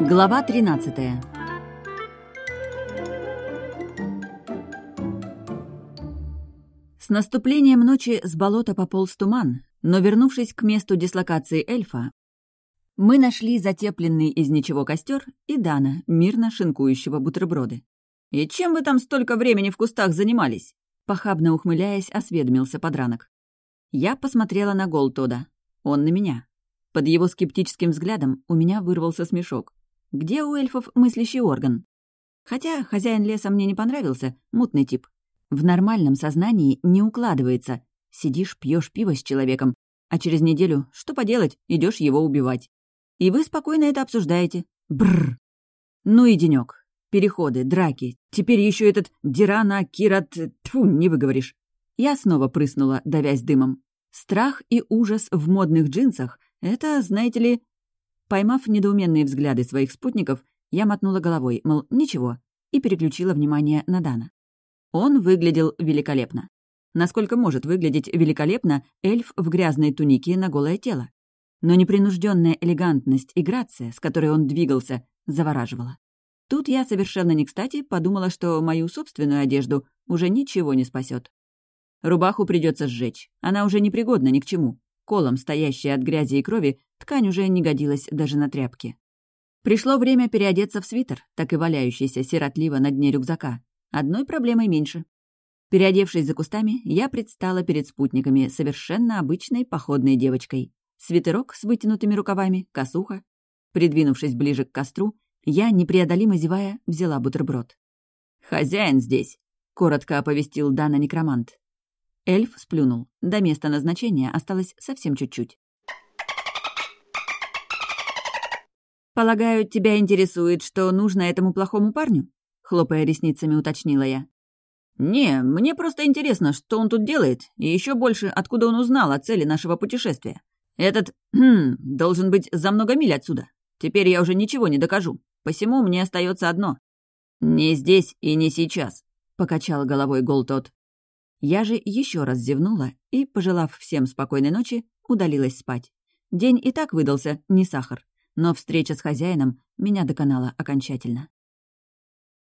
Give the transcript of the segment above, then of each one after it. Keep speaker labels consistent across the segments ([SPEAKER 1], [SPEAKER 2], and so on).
[SPEAKER 1] Глава 13 С наступлением ночи с болота пополз туман, но, вернувшись к месту дислокации эльфа, мы нашли затепленный из ничего костер и Дана, мирно шинкующего бутерброды. «И чем вы там столько времени в кустах занимались?» Похабно ухмыляясь, осведомился подранок. Я посмотрела на Голтода. Он на меня. Под его скептическим взглядом у меня вырвался смешок. Где у эльфов мыслящий орган? Хотя хозяин леса мне не понравился, мутный тип. В нормальном сознании не укладывается. Сидишь, пьешь пиво с человеком, а через неделю, что поделать, идешь его убивать. И вы спокойно это обсуждаете. Бррр. Ну и денек. Переходы, драки. Теперь еще этот Дирана, Кират... Тьфу, не выговоришь. Я снова прыснула, давясь дымом. Страх и ужас в модных джинсах — это, знаете ли, Поймав недоуменные взгляды своих спутников, я мотнула головой, мол, ничего, и переключила внимание на Дана. Он выглядел великолепно. Насколько может выглядеть великолепно эльф в грязной тунике на голое тело. Но непринужденная элегантность и грация, с которой он двигался, завораживала. Тут я совершенно не кстати подумала, что мою собственную одежду уже ничего не спасет. Рубаху придется сжечь, она уже непригодна ни к чему. Колом, стоящая от грязи и крови, ткань уже не годилась даже на тряпки. Пришло время переодеться в свитер, так и валяющийся сиротливо на дне рюкзака. Одной проблемой меньше. Переодевшись за кустами, я предстала перед спутниками совершенно обычной походной девочкой. Свитерок с вытянутыми рукавами, косуха. Придвинувшись ближе к костру, я, непреодолимо зевая, взяла бутерброд. «Хозяин здесь», — коротко оповестил Дана некромант. Эльф сплюнул. До места назначения осталось совсем чуть-чуть. «Полагаю, тебя интересует, что нужно этому плохому парню?» Хлопая ресницами, уточнила я. «Не, мне просто интересно, что он тут делает, и еще больше, откуда он узнал о цели нашего путешествия. Этот, хм, должен быть за много миль отсюда. Теперь я уже ничего не докажу. Посему мне остается одно. Не здесь и не сейчас», — покачал головой Голтот. Я же еще раз зевнула и, пожелав всем спокойной ночи, удалилась спать. День и так выдался, не сахар, но встреча с хозяином меня доконала окончательно.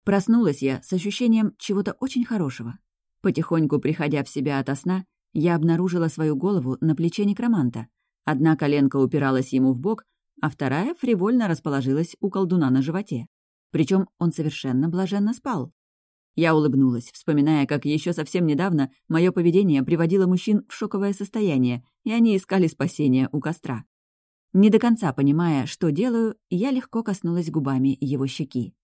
[SPEAKER 1] Проснулась я с ощущением чего-то очень хорошего. Потихоньку приходя в себя ото сна, я обнаружила свою голову на плече некроманта. Одна коленка упиралась ему в бок, а вторая фривольно расположилась у колдуна на животе. Причем он совершенно блаженно спал. Я улыбнулась, вспоминая, как еще совсем недавно мое поведение приводило мужчин в шоковое состояние, и они искали спасения у костра. Не до конца понимая, что делаю, я легко коснулась губами его щеки.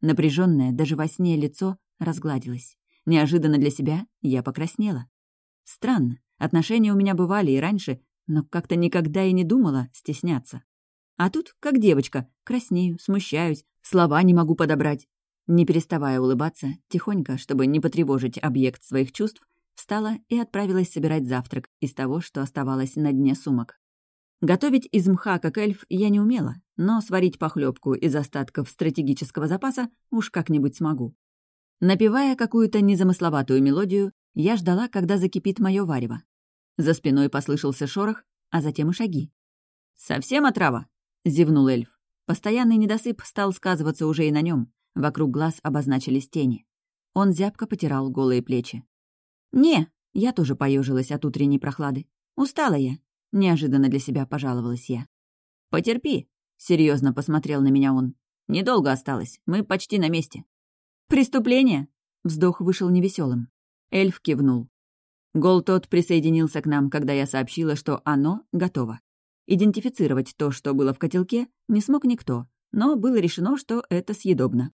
[SPEAKER 1] Напряженное даже во сне лицо разгладилось. Неожиданно для себя я покраснела. Странно, отношения у меня бывали и раньше, но как-то никогда и не думала стесняться. А тут, как девочка, краснею, смущаюсь, слова не могу подобрать. Не переставая улыбаться, тихонько, чтобы не потревожить объект своих чувств, встала и отправилась собирать завтрак из того, что оставалось на дне сумок. Готовить из мха, как эльф, я не умела, но сварить похлебку из остатков стратегического запаса уж как-нибудь смогу. Напевая какую-то незамысловатую мелодию, я ждала, когда закипит мое варево. За спиной послышался шорох, а затем и шаги. «Совсем отрава?» — зевнул эльф. Постоянный недосып стал сказываться уже и на нем. Вокруг глаз обозначились тени. Он зябко потирал голые плечи. «Не!» — я тоже поежилась от утренней прохлады. «Устала я!» — неожиданно для себя пожаловалась я. «Потерпи!» — серьезно посмотрел на меня он. «Недолго осталось, мы почти на месте». «Преступление?» — вздох вышел невеселым. Эльф кивнул. Гол тот присоединился к нам, когда я сообщила, что оно готово. Идентифицировать то, что было в котелке, не смог никто, но было решено, что это съедобно.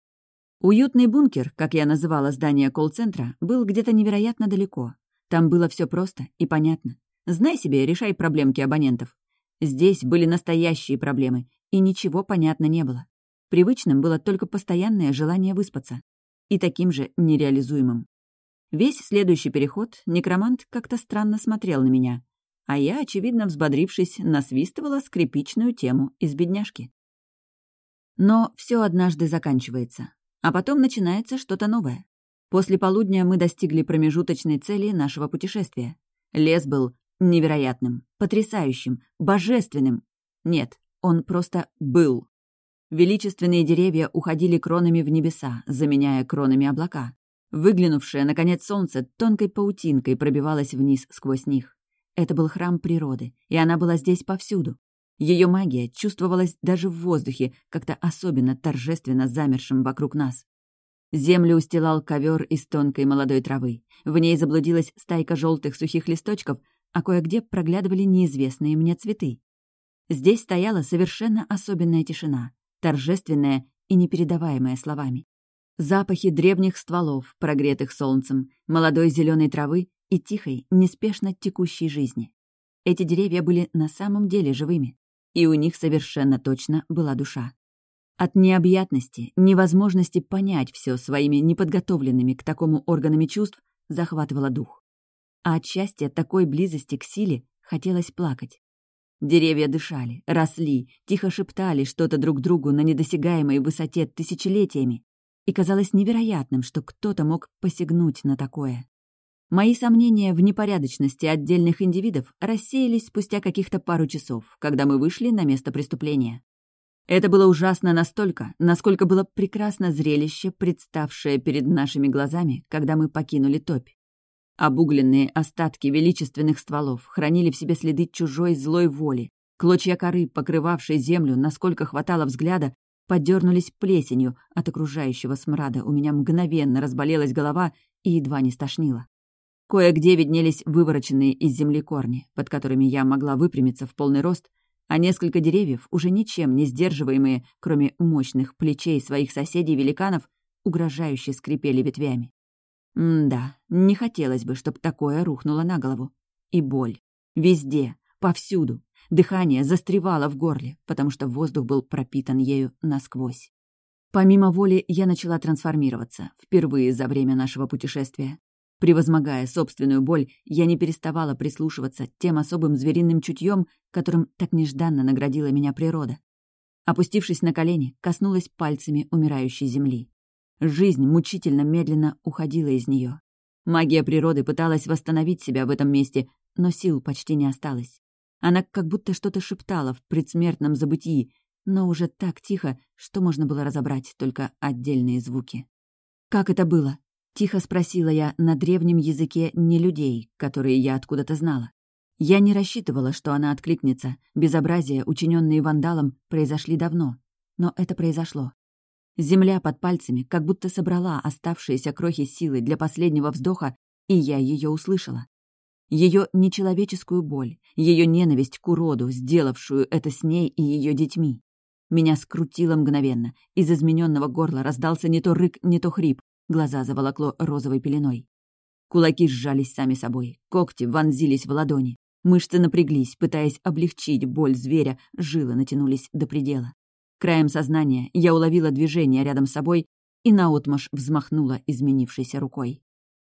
[SPEAKER 1] Уютный бункер, как я называла здание колл-центра, был где-то невероятно далеко. Там было все просто и понятно. Знай себе, решай проблемки абонентов. Здесь были настоящие проблемы, и ничего понятно не было. Привычным было только постоянное желание выспаться. И таким же нереализуемым. Весь следующий переход некромант как-то странно смотрел на меня, а я, очевидно взбодрившись, насвистывала скрипичную тему из «Бедняжки». Но все однажды заканчивается. А потом начинается что-то новое. После полудня мы достигли промежуточной цели нашего путешествия. Лес был невероятным, потрясающим, божественным. Нет, он просто был. Величественные деревья уходили кронами в небеса, заменяя кронами облака. Выглянувшее, наконец, солнце тонкой паутинкой пробивалось вниз сквозь них. Это был храм природы, и она была здесь повсюду. Ее магия чувствовалась даже в воздухе, как-то особенно торжественно замершим вокруг нас. Землю устилал ковер из тонкой молодой травы. В ней заблудилась стайка желтых сухих листочков, а кое-где проглядывали неизвестные мне цветы. Здесь стояла совершенно особенная тишина, торжественная и непередаваемая словами. Запахи древних стволов, прогретых солнцем, молодой зеленой травы и тихой, неспешно текущей жизни. Эти деревья были на самом деле живыми, и у них совершенно точно была душа. От необъятности, невозможности понять все своими неподготовленными к такому органами чувств захватывало дух. А от счастья такой близости к силе хотелось плакать. Деревья дышали, росли, тихо шептали что-то друг другу на недосягаемой высоте тысячелетиями, и казалось невероятным, что кто-то мог посягнуть на такое. Мои сомнения в непорядочности отдельных индивидов рассеялись спустя каких-то пару часов, когда мы вышли на место преступления. Это было ужасно настолько, насколько было прекрасно зрелище, представшее перед нашими глазами, когда мы покинули топь. Обугленные остатки величественных стволов хранили в себе следы чужой злой воли. Клочья коры, покрывавшие землю, насколько хватало взгляда, подернулись плесенью от окружающего смрада. У меня мгновенно разболелась голова и едва не стошнило. Кое-где виднелись вывороченные из земли корни, под которыми я могла выпрямиться в полный рост, а несколько деревьев, уже ничем не сдерживаемые, кроме мощных плечей своих соседей-великанов, угрожающе скрипели ветвями. М-да, не хотелось бы, чтобы такое рухнуло на голову. И боль. Везде, повсюду. Дыхание застревало в горле, потому что воздух был пропитан ею насквозь. Помимо воли я начала трансформироваться, впервые за время нашего путешествия. Превозмогая собственную боль, я не переставала прислушиваться тем особым звериным чутьем, которым так нежданно наградила меня природа. Опустившись на колени, коснулась пальцами умирающей земли. Жизнь мучительно медленно уходила из нее. Магия природы пыталась восстановить себя в этом месте, но сил почти не осталось. Она как будто что-то шептала в предсмертном забытии, но уже так тихо, что можно было разобрать только отдельные звуки. «Как это было?» Тихо спросила я на древнем языке не людей, которые я откуда-то знала. Я не рассчитывала, что она откликнется. Безобразия, учиненные вандалом, произошли давно. Но это произошло. Земля под пальцами как будто собрала оставшиеся крохи силы для последнего вздоха, и я ее услышала. Ее нечеловеческую боль, ее ненависть к уроду, сделавшую это с ней и ее детьми. Меня скрутило мгновенно. Из измененного горла раздался не то рык, не то хрип. Глаза заволокло розовой пеленой. Кулаки сжались сами собой, когти вонзились в ладони. Мышцы напряглись, пытаясь облегчить боль зверя, жилы натянулись до предела. Краем сознания я уловила движение рядом с собой и наотмашь взмахнула изменившейся рукой.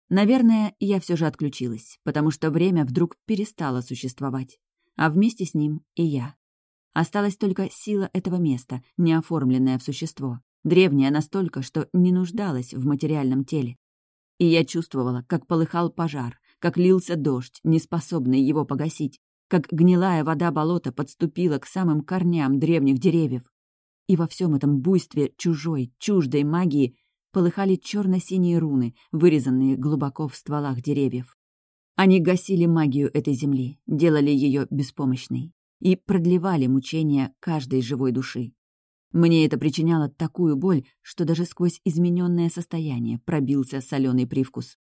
[SPEAKER 1] Наверное, я все же отключилась, потому что время вдруг перестало существовать, а вместе с ним и я. Осталась только сила этого места, не оформленная в существо древняя настолько, что не нуждалась в материальном теле. И я чувствовала, как полыхал пожар, как лился дождь, неспособный его погасить, как гнилая вода болота подступила к самым корням древних деревьев. И во всем этом буйстве чужой, чуждой магии полыхали черно-синие руны, вырезанные глубоко в стволах деревьев. Они гасили магию этой земли, делали ее беспомощной и продлевали мучения каждой живой души. Мне это причиняло такую боль, что даже сквозь измененное состояние пробился соленый привкус.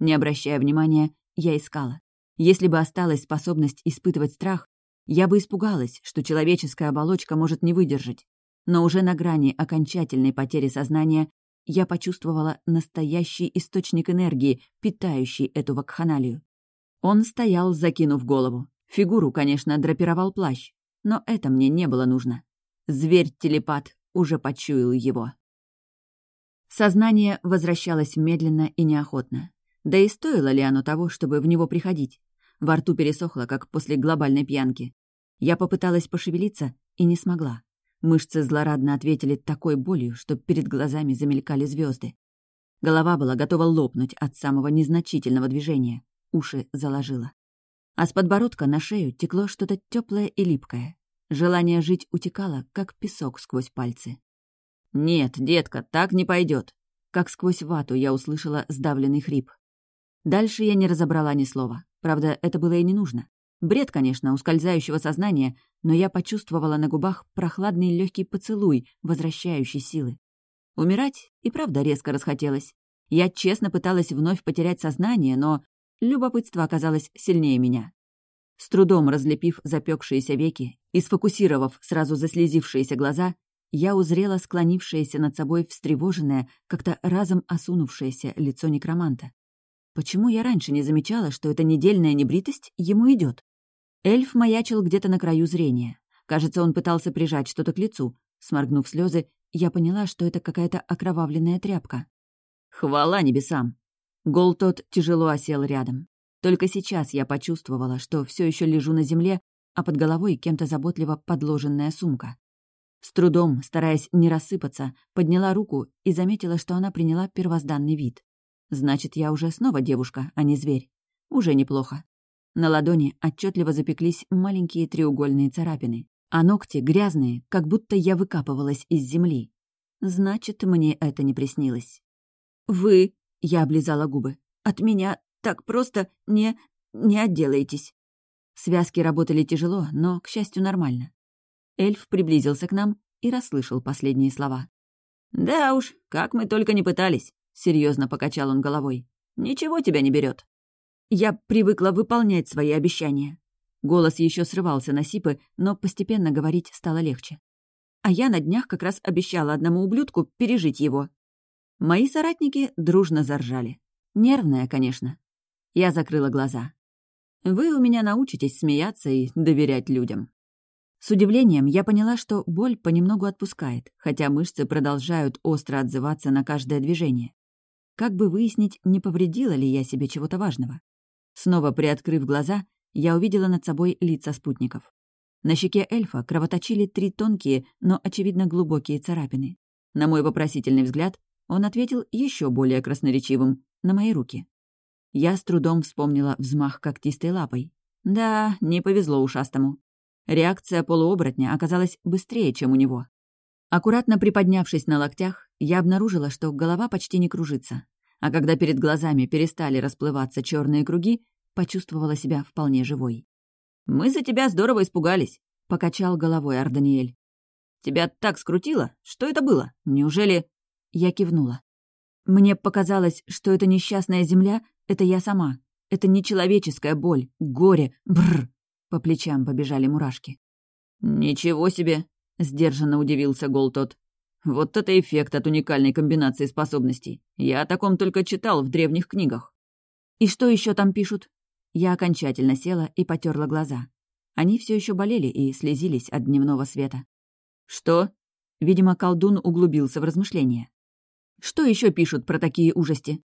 [SPEAKER 1] Не обращая внимания, я искала. Если бы осталась способность испытывать страх, я бы испугалась, что человеческая оболочка может не выдержать. Но уже на грани окончательной потери сознания я почувствовала настоящий источник энергии, питающий эту вакханалию. Он стоял, закинув голову. Фигуру, конечно, драпировал плащ, но это мне не было нужно. Зверь-телепат уже почуял его. Сознание возвращалось медленно и неохотно. Да и стоило ли оно того, чтобы в него приходить? Во рту пересохло, как после глобальной пьянки. Я попыталась пошевелиться и не смогла. Мышцы злорадно ответили такой болью, что перед глазами замелькали звезды. Голова была готова лопнуть от самого незначительного движения. Уши заложила. А с подбородка на шею текло что-то теплое и липкое. Желание жить утекало, как песок сквозь пальцы. «Нет, детка, так не пойдет. Как сквозь вату я услышала сдавленный хрип. Дальше я не разобрала ни слова. Правда, это было и не нужно. Бред, конечно, ускользающего сознания, но я почувствовала на губах прохладный легкий поцелуй, возвращающий силы. Умирать и правда резко расхотелось. Я честно пыталась вновь потерять сознание, но любопытство оказалось сильнее меня. С трудом разлепив запекшиеся веки и сфокусировав сразу заслезившиеся глаза, я узрела склонившееся над собой встревоженное, как-то разом осунувшееся лицо некроманта. Почему я раньше не замечала, что эта недельная небритость ему идет? Эльф маячил где-то на краю зрения. Кажется, он пытался прижать что-то к лицу. Сморгнув слезы, я поняла, что это какая-то окровавленная тряпка. Хвала небесам! Гол тот тяжело осел рядом. Только сейчас я почувствовала, что все еще лежу на земле, а под головой кем-то заботливо подложенная сумка. С трудом, стараясь не рассыпаться, подняла руку и заметила, что она приняла первозданный вид. Значит, я уже снова девушка, а не зверь. Уже неплохо. На ладони отчетливо запеклись маленькие треугольные царапины, а ногти грязные, как будто я выкапывалась из земли. Значит, мне это не приснилось. «Вы...» — я облизала губы. «От меня так просто не... не отделаетесь». Связки работали тяжело, но, к счастью, нормально. Эльф приблизился к нам и расслышал последние слова. «Да уж, как мы только не пытались», — серьезно покачал он головой. «Ничего тебя не берет. Я привыкла выполнять свои обещания. Голос еще срывался на сипы, но постепенно говорить стало легче. А я на днях как раз обещала одному ублюдку пережить его. Мои соратники дружно заржали. Нервная, конечно. Я закрыла глаза. Вы у меня научитесь смеяться и доверять людям. С удивлением я поняла, что боль понемногу отпускает, хотя мышцы продолжают остро отзываться на каждое движение. Как бы выяснить, не повредила ли я себе чего-то важного? Снова приоткрыв глаза, я увидела над собой лица спутников. На щеке эльфа кровоточили три тонкие, но, очевидно, глубокие царапины. На мой вопросительный взгляд он ответил еще более красноречивым — на мои руки. Я с трудом вспомнила взмах когтистой лапой. Да, не повезло ушастому. Реакция полуоборотня оказалась быстрее, чем у него. Аккуратно приподнявшись на локтях, я обнаружила, что голова почти не кружится. А когда перед глазами перестали расплываться черные круги, почувствовала себя вполне живой. «Мы за тебя здорово испугались», — покачал головой Арданиэль. «Тебя так скрутило? Что это было? Неужели...» Я кивнула. Мне показалось, что эта несчастная земля это я сама. Это не человеческая боль, горе, бррр. По плечам побежали мурашки. «Ничего себе!» — сдержанно удивился Голтот. «Вот это эффект от уникальной комбинации способностей. Я о таком только читал в древних книгах». «И что еще там пишут?» Я окончательно села и потерла глаза. Они все еще болели и слезились от дневного света. «Что?» Видимо, колдун углубился в размышления. «Что еще пишут про такие ужасти?»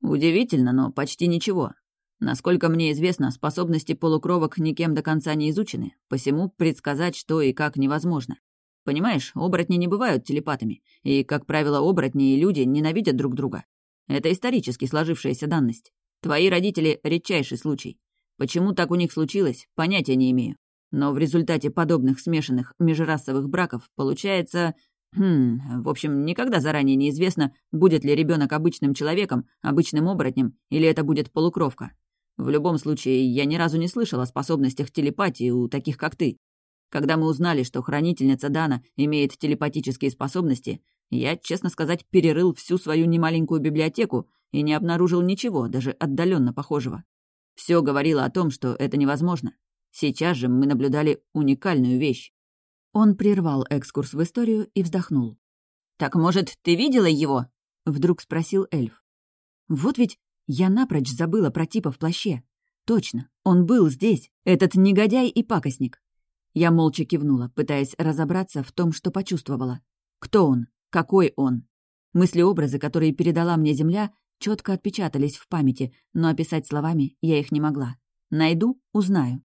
[SPEAKER 1] Удивительно, но почти ничего. Насколько мне известно, способности полукровок никем до конца не изучены, посему предсказать, что и как невозможно. Понимаешь, оборотни не бывают телепатами, и, как правило, оборотни и люди ненавидят друг друга. Это исторически сложившаяся данность. Твои родители — редчайший случай. Почему так у них случилось, понятия не имею. Но в результате подобных смешанных межрасовых браков получается Хм, в общем, никогда заранее неизвестно, будет ли ребенок обычным человеком, обычным оборотнем, или это будет полукровка. В любом случае, я ни разу не слышал о способностях телепатии у таких, как ты. Когда мы узнали, что хранительница Дана имеет телепатические способности, я, честно сказать, перерыл всю свою немаленькую библиотеку и не обнаружил ничего, даже отдаленно похожего. Все говорило о том, что это невозможно. Сейчас же мы наблюдали уникальную вещь. Он прервал экскурс в историю и вздохнул. «Так, может, ты видела его?» — вдруг спросил эльф. «Вот ведь я напрочь забыла про типа в плаще. Точно, он был здесь, этот негодяй и пакостник». Я молча кивнула, пытаясь разобраться в том, что почувствовала. Кто он? Какой он? Мысли-образы, которые передала мне Земля, четко отпечатались в памяти, но описать словами я их не могла. Найду — узнаю.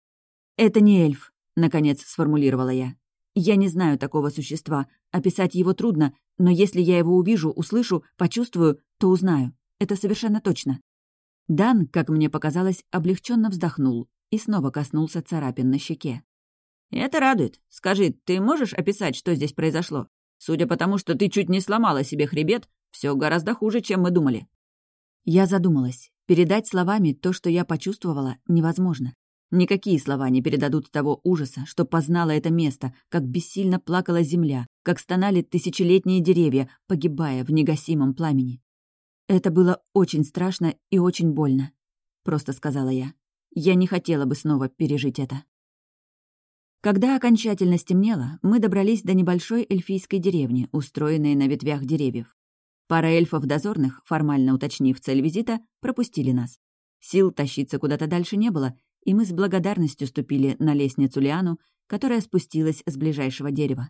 [SPEAKER 1] «Это не эльф», — наконец сформулировала я. Я не знаю такого существа, описать его трудно, но если я его увижу, услышу, почувствую, то узнаю. Это совершенно точно. Дан, как мне показалось, облегченно вздохнул и снова коснулся царапин на щеке. Это радует. Скажи, ты можешь описать, что здесь произошло? Судя по тому, что ты чуть не сломала себе хребет, все гораздо хуже, чем мы думали. Я задумалась. Передать словами то, что я почувствовала, невозможно. Никакие слова не передадут того ужаса, что познало это место, как бессильно плакала земля, как стонали тысячелетние деревья, погибая в негасимом пламени. «Это было очень страшно и очень больно», — просто сказала я. Я не хотела бы снова пережить это. Когда окончательно стемнело, мы добрались до небольшой эльфийской деревни, устроенной на ветвях деревьев. Пара эльфов-дозорных, формально уточнив цель визита, пропустили нас. Сил тащиться куда-то дальше не было, и мы с благодарностью ступили на лестницу Лиану, которая спустилась с ближайшего дерева.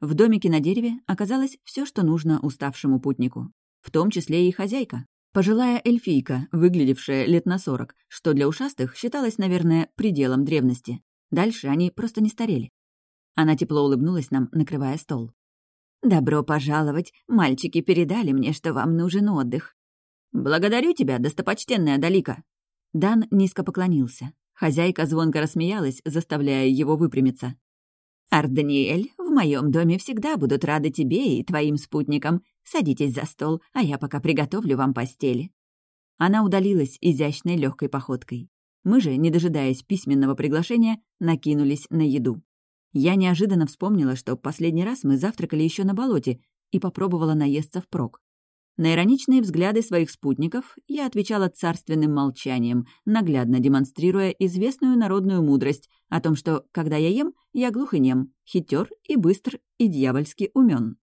[SPEAKER 1] В домике на дереве оказалось все, что нужно уставшему путнику. В том числе и хозяйка. Пожилая эльфийка, выглядевшая лет на сорок, что для ушастых считалось, наверное, пределом древности. Дальше они просто не старели. Она тепло улыбнулась нам, накрывая стол. «Добро пожаловать. Мальчики передали мне, что вам нужен отдых». «Благодарю тебя, достопочтенная Далика». Дан низко поклонился. Хозяйка звонко рассмеялась, заставляя его выпрямиться. «Арданиэль, в моем доме всегда будут рады тебе и твоим спутникам. Садитесь за стол, а я пока приготовлю вам постели». Она удалилась изящной легкой походкой. Мы же, не дожидаясь письменного приглашения, накинулись на еду. Я неожиданно вспомнила, что последний раз мы завтракали еще на болоте и попробовала наесться впрок. На ироничные взгляды своих спутников я отвечала царственным молчанием, наглядно демонстрируя известную народную мудрость о том, что, когда я ем, я глух и нем, хитер и быстр и дьявольски умен.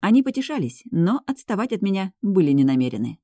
[SPEAKER 1] Они потешались, но отставать от меня были не намерены.